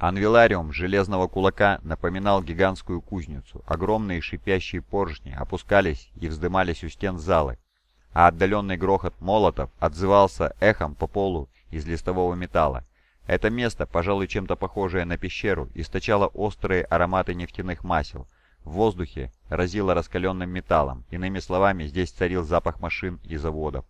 Анвилариум железного кулака напоминал гигантскую кузницу. Огромные шипящие поршни опускались и вздымались у стен залы, а отдаленный грохот молотов отзывался эхом по полу из листового металла. Это место, пожалуй, чем-то похожее на пещеру, источало острые ароматы нефтяных масел. В воздухе разило раскаленным металлом, иными словами, здесь царил запах машин и заводов.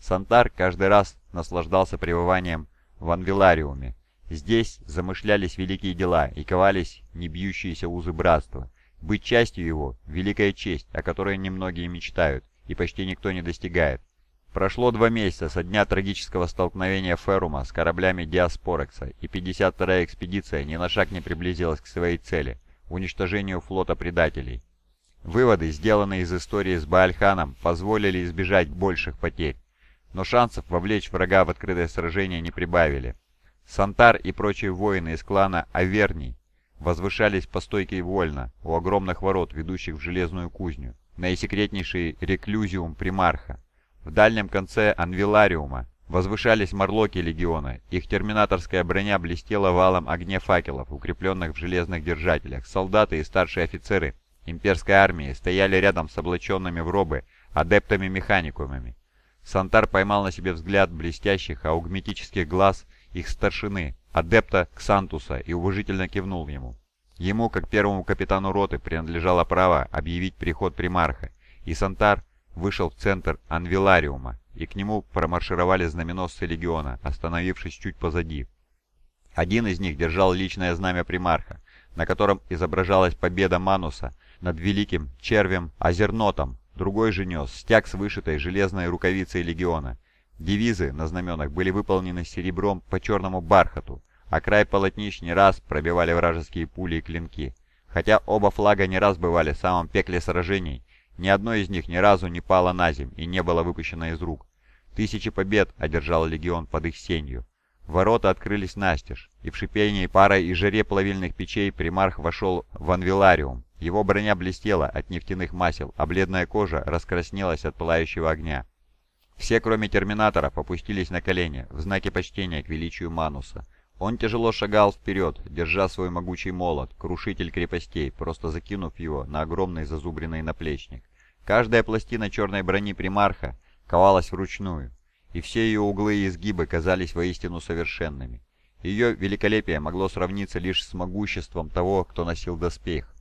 Сантар каждый раз наслаждался пребыванием в Анвилариуме. Здесь замышлялись великие дела и ковались небьющиеся узы братства. Быть частью его – великая честь, о которой немногие мечтают и почти никто не достигает. Прошло два месяца со дня трагического столкновения Ферума с кораблями Диаспорекса, и 52-я экспедиция ни на шаг не приблизилась к своей цели – уничтожению флота предателей. Выводы, сделанные из истории с Баальханом, позволили избежать больших потерь, но шансов вовлечь врага в открытое сражение не прибавили. Сантар и прочие воины из клана Аверний возвышались по стойке вольно у огромных ворот, ведущих в железную кузню, наисекретнейший реклюзиум примарха. В дальнем конце анвилариума возвышались морлоки легиона, их терминаторская броня блестела валом огня факелов, укрепленных в железных держателях. Солдаты и старшие офицеры имперской армии стояли рядом с облаченными в робы адептами-механикумами. Сантар поймал на себе взгляд блестящих аугметических глаз их старшины, адепта Ксантуса, и уважительно кивнул ему. Ему, как первому капитану роты, принадлежало право объявить приход примарха, и Сантар вышел в центр Анвилариума, и к нему промаршировали знаменосцы легиона, остановившись чуть позади. Один из них держал личное знамя примарха, на котором изображалась победа Мануса над великим червем Азернотом, другой же нес стяг с вышитой железной рукавицей легиона. Девизы на знаменах были выполнены серебром по черному бархату, а край полотнищ не раз пробивали вражеские пули и клинки. Хотя оба флага не раз бывали в самом пекле сражений, ни одно из них ни разу не пало на земь и не было выпущено из рук. Тысячи побед одержал легион под их сенью. Ворота открылись настежь, и в шипении пара и жаре плавильных печей примарх вошел в анвилариум. Его броня блестела от нефтяных масел, а бледная кожа раскраснелась от пылающего огня. Все, кроме терминаторов, опустились на колени в знаке почтения к величию Мануса. Он тяжело шагал вперед, держа свой могучий молот, крушитель крепостей, просто закинув его на огромный зазубренный наплечник. Каждая пластина черной брони примарха ковалась вручную, и все ее углы и изгибы казались воистину совершенными. Ее великолепие могло сравниться лишь с могуществом того, кто носил доспех.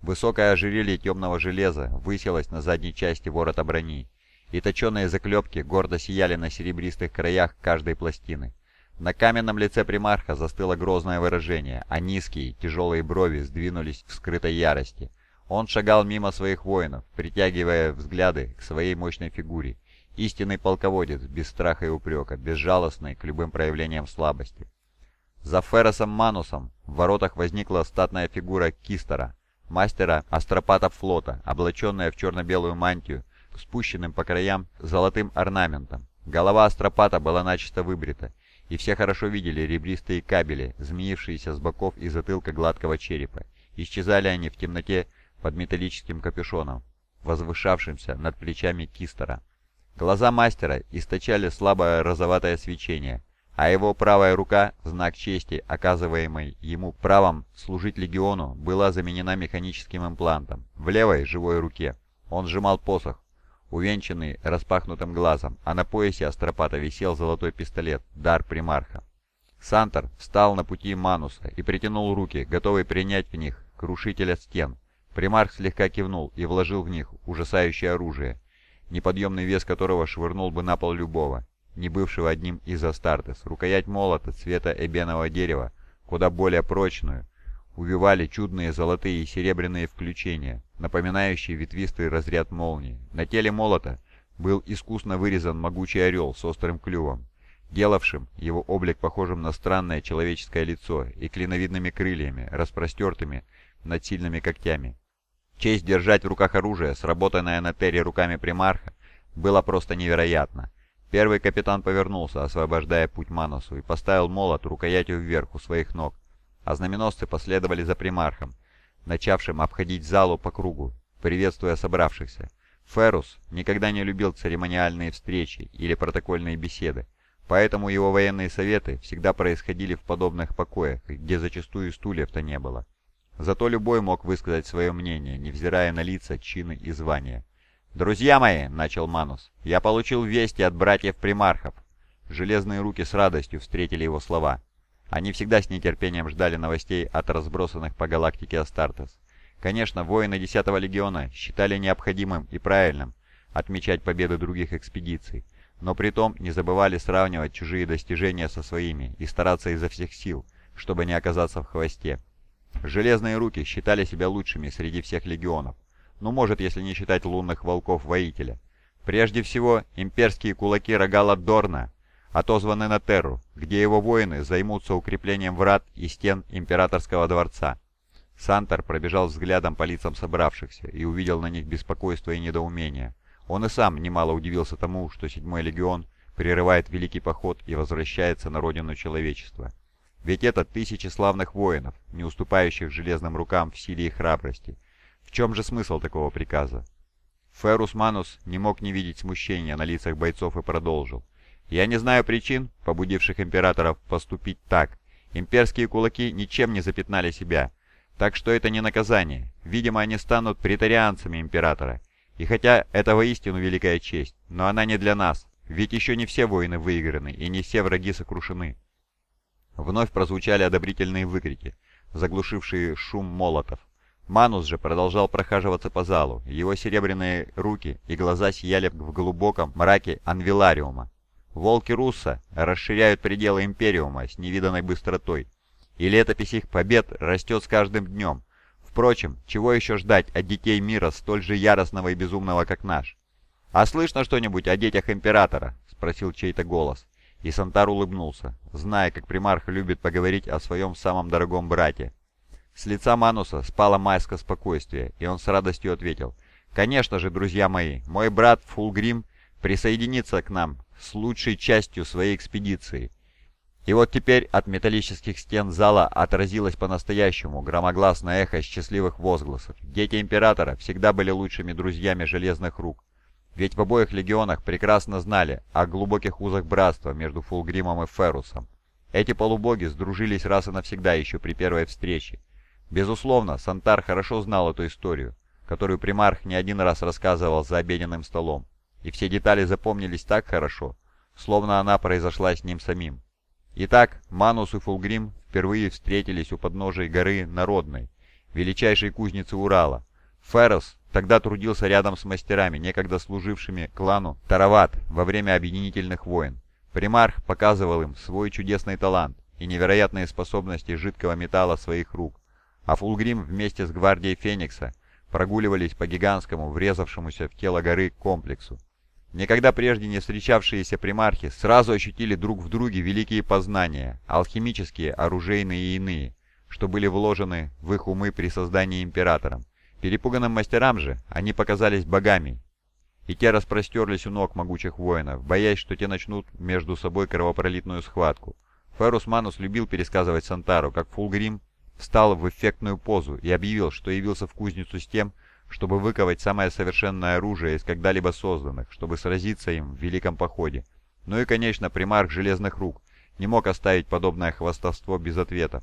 Высокое ожерелье темного железа высилось на задней части ворота брони, и точеные заклепки гордо сияли на серебристых краях каждой пластины. На каменном лице примарха застыло грозное выражение, а низкие, тяжелые брови сдвинулись в скрытой ярости. Он шагал мимо своих воинов, притягивая взгляды к своей мощной фигуре. Истинный полководец, без страха и упрека, безжалостный к любым проявлениям слабости. За Феросом Манусом в воротах возникла статная фигура Кистера, мастера астропатов флота, облаченная в черно-белую мантию, спущенным по краям золотым орнаментом. Голова астропата была начисто выбрита, и все хорошо видели ребристые кабели, змеившиеся с боков и затылка гладкого черепа. Исчезали они в темноте под металлическим капюшоном, возвышавшимся над плечами Кистера. Глаза мастера источали слабое розоватое свечение, а его правая рука, знак чести, оказываемой ему правом служить легиону, была заменена механическим имплантом. В левой живой руке он сжимал посох, увенчанный распахнутым глазом, а на поясе астропата висел золотой пистолет, дар примарха. Сантор встал на пути Мануса и притянул руки, готовый принять в них крушителя стен. Примарх слегка кивнул и вложил в них ужасающее оружие, неподъемный вес которого швырнул бы на пол любого, не бывшего одним из Астартес. Рукоять молота цвета эбенового дерева, куда более прочную, увивали чудные золотые и серебряные включения, напоминающие ветвистый разряд молнии. На теле молота был искусно вырезан могучий орел с острым клювом, делавшим его облик похожим на странное человеческое лицо и клиновидными крыльями, распростертыми над сильными когтями. Честь держать в руках оружие, сработанное на Терре руками примарха, было просто невероятно. Первый капитан повернулся, освобождая путь Манусу, и поставил молот рукоятью вверх у своих ног, а знаменосцы последовали за примархом, начавшим обходить залу по кругу, приветствуя собравшихся. Ферус никогда не любил церемониальные встречи или протокольные беседы, поэтому его военные советы всегда происходили в подобных покоях, где зачастую стульев-то не было. Зато любой мог высказать свое мнение, невзирая на лица, чины и звания. «Друзья мои», — начал Манус, — «я получил вести от братьев-примархов». Железные руки с радостью встретили его слова. Они всегда с нетерпением ждали новостей от разбросанных по галактике Астартес. Конечно, воины 10-го легиона считали необходимым и правильным отмечать победы других экспедиций, но при том не забывали сравнивать чужие достижения со своими и стараться изо всех сил, чтобы не оказаться в хвосте. Железные руки считали себя лучшими среди всех легионов, ну может, если не считать лунных волков-воителя. Прежде всего, имперские кулаки Рогала Дорна отозваны на Терру, где его воины займутся укреплением врат и стен императорского дворца. Сантор пробежал взглядом по лицам собравшихся и увидел на них беспокойство и недоумение. Он и сам немало удивился тому, что Седьмой легион прерывает Великий Поход и возвращается на родину человечества. Ведь это тысячи славных воинов, не уступающих железным рукам в силе и храбрости. В чем же смысл такого приказа? Ферус Манус не мог не видеть смущения на лицах бойцов и продолжил. «Я не знаю причин, побудивших императоров поступить так. Имперские кулаки ничем не запятнали себя, так что это не наказание. Видимо, они станут претарианцами императора. И хотя это воистину великая честь, но она не для нас, ведь еще не все войны выиграны и не все враги сокрушены. Вновь прозвучали одобрительные выкрики, заглушившие шум молотов. Манус же продолжал прохаживаться по залу, его серебряные руки и глаза сияли в глубоком мраке анвилариума. Волки Русса расширяют пределы Империума с невиданной быстротой, и летопись их побед растет с каждым днем. Впрочем, чего еще ждать от детей мира столь же яростного и безумного, как наш? «А слышно что-нибудь о детях Императора?» — спросил чей-то голос. И Сантар улыбнулся, зная, как примарх любит поговорить о своем самом дорогом брате. С лица Мануса спала маска спокойствия, и он с радостью ответил. «Конечно же, друзья мои, мой брат Фулгрим присоединится к нам с лучшей частью своей экспедиции. И вот теперь от металлических стен зала отразилось по-настоящему громогласное эхо счастливых возгласов. Дети Императора всегда были лучшими друзьями Железных Рук. Ведь в обоих легионах прекрасно знали о глубоких узах братства между Фулгримом и Ферусом. Эти полубоги сдружились раз и навсегда еще при первой встрече. Безусловно, Сантар хорошо знал эту историю, которую примарх не один раз рассказывал за обеденным столом, и все детали запомнились так хорошо, словно она произошла с ним самим. Итак, Манус и Фулгрим впервые встретились у подножия горы Народной, величайшей кузницы Урала. Феррос тогда трудился рядом с мастерами, некогда служившими клану Тарават во время объединительных войн. Примарх показывал им свой чудесный талант и невероятные способности жидкого металла своих рук, а Фулгрим вместе с гвардией Феникса прогуливались по гигантскому, врезавшемуся в тело горы комплексу. Никогда прежде не встречавшиеся примархи сразу ощутили друг в друге великие познания, алхимические, оружейные и иные, что были вложены в их умы при создании императором. Перепуганным мастерам же они показались богами, и те распростерлись у ног могучих воинов, боясь, что те начнут между собой кровопролитную схватку. Ферус Манус любил пересказывать Сантару, как Фулгрим встал в эффектную позу и объявил, что явился в кузницу с тем, чтобы выковать самое совершенное оружие из когда-либо созданных, чтобы сразиться им в великом походе. Ну и, конечно, примарх Железных Рук не мог оставить подобное хвастовство без ответа.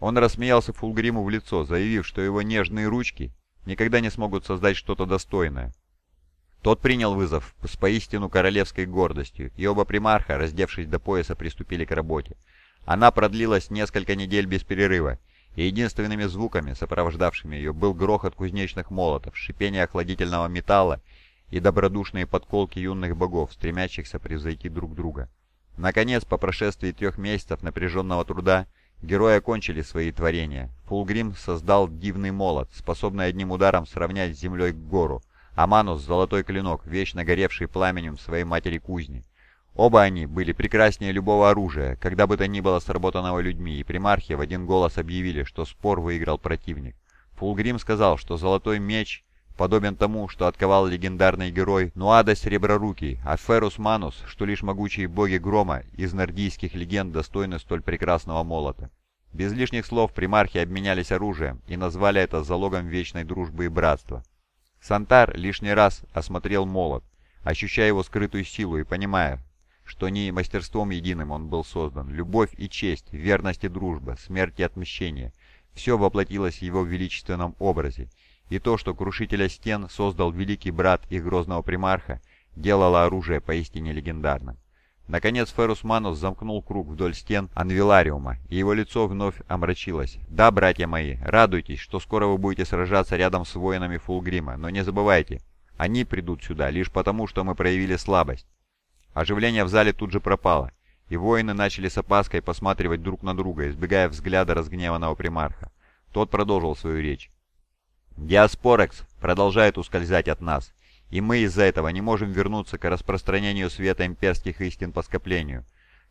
Он рассмеялся Фулгриму в лицо, заявив, что его нежные ручки никогда не смогут создать что-то достойное. Тот принял вызов с поистину королевской гордостью, и оба примарха, раздевшись до пояса, приступили к работе. Она продлилась несколько недель без перерыва, и единственными звуками, сопровождавшими ее, был грохот кузнечных молотов, шипение охладительного металла и добродушные подколки юных богов, стремящихся превзойти друг друга. Наконец, по прошествии трех месяцев напряженного труда, герои окончили свои творения. Фулгрим создал дивный молот, способный одним ударом сравнять с землей гору, а Манус — золотой клинок, вечно горевший пламенем своей матери кузни. Оба они были прекраснее любого оружия, когда бы то ни было сработанного людьми, и примархи в один голос объявили, что спор выиграл противник. Фулгрим сказал, что золотой меч подобен тому, что отковал легендарный герой Нуада Среброрукий, а Ферус Манус, что лишь могучие боги грома из нордийских легенд достойны столь прекрасного молота. Без лишних слов примархи обменялись оружием и назвали это залогом вечной дружбы и братства. Сантар лишний раз осмотрел молот, ощущая его скрытую силу и понимая, что не мастерством единым он был создан. Любовь и честь, верность и дружба, смерть и отмщение – все воплотилось в его величественном образе. И то, что крушителя стен создал великий брат их грозного примарха, делало оружие поистине легендарным. Наконец Ферус Манус замкнул круг вдоль стен Анвилариума, и его лицо вновь омрачилось. «Да, братья мои, радуйтесь, что скоро вы будете сражаться рядом с воинами Фулгрима, но не забывайте, они придут сюда лишь потому, что мы проявили слабость». Оживление в зале тут же пропало, и воины начали с опаской посматривать друг на друга, избегая взгляда разгневанного примарха. Тот продолжил свою речь. «Диаспорекс продолжает ускользать от нас, и мы из-за этого не можем вернуться к распространению света имперских истин по скоплению.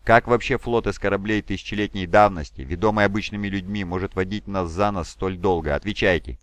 Как вообще флот из кораблей тысячелетней давности, ведомый обычными людьми, может водить нас за нос столь долго? Отвечайте!»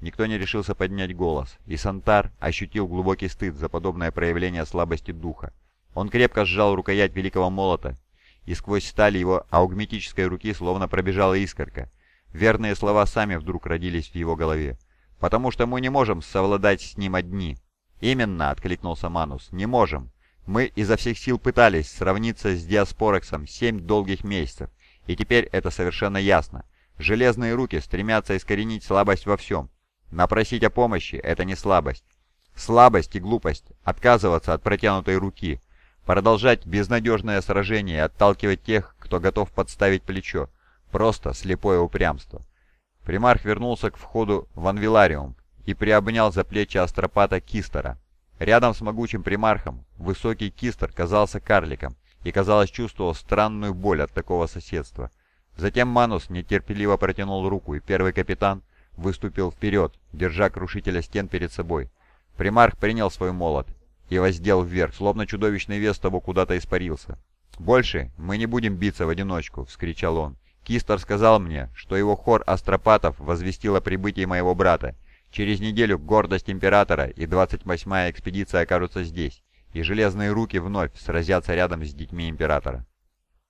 Никто не решился поднять голос, и Сантар ощутил глубокий стыд за подобное проявление слабости духа. Он крепко сжал рукоять великого молота, и сквозь сталь его аугметической руки словно пробежала искорка. Верные слова сами вдруг родились в его голове. «Потому что мы не можем совладать с ним одни». «Именно», — откликнулся Манус, — «не можем. Мы изо всех сил пытались сравниться с Диаспорексом семь долгих месяцев, и теперь это совершенно ясно. Железные руки стремятся искоренить слабость во всем. Напросить о помощи — это не слабость. Слабость и глупость — отказываться от протянутой руки, продолжать безнадежное сражение и отталкивать тех, кто готов подставить плечо. Просто слепое упрямство. Примарх вернулся к входу в Анвилариум, и приобнял за плечи астропата Кистера. Рядом с могучим примархом высокий Кистер казался карликом и, казалось, чувствовал странную боль от такого соседства. Затем Манус нетерпеливо протянул руку, и первый капитан выступил вперед, держа крушителя стен перед собой. Примарх принял свой молот и воздел вверх, словно чудовищный вес того куда-то испарился. «Больше мы не будем биться в одиночку!» — вскричал он. «Кистер сказал мне, что его хор астропатов возвестил о прибытии моего брата, Через неделю гордость Императора и 28-я экспедиция окажутся здесь, и железные руки вновь сразятся рядом с детьми Императора.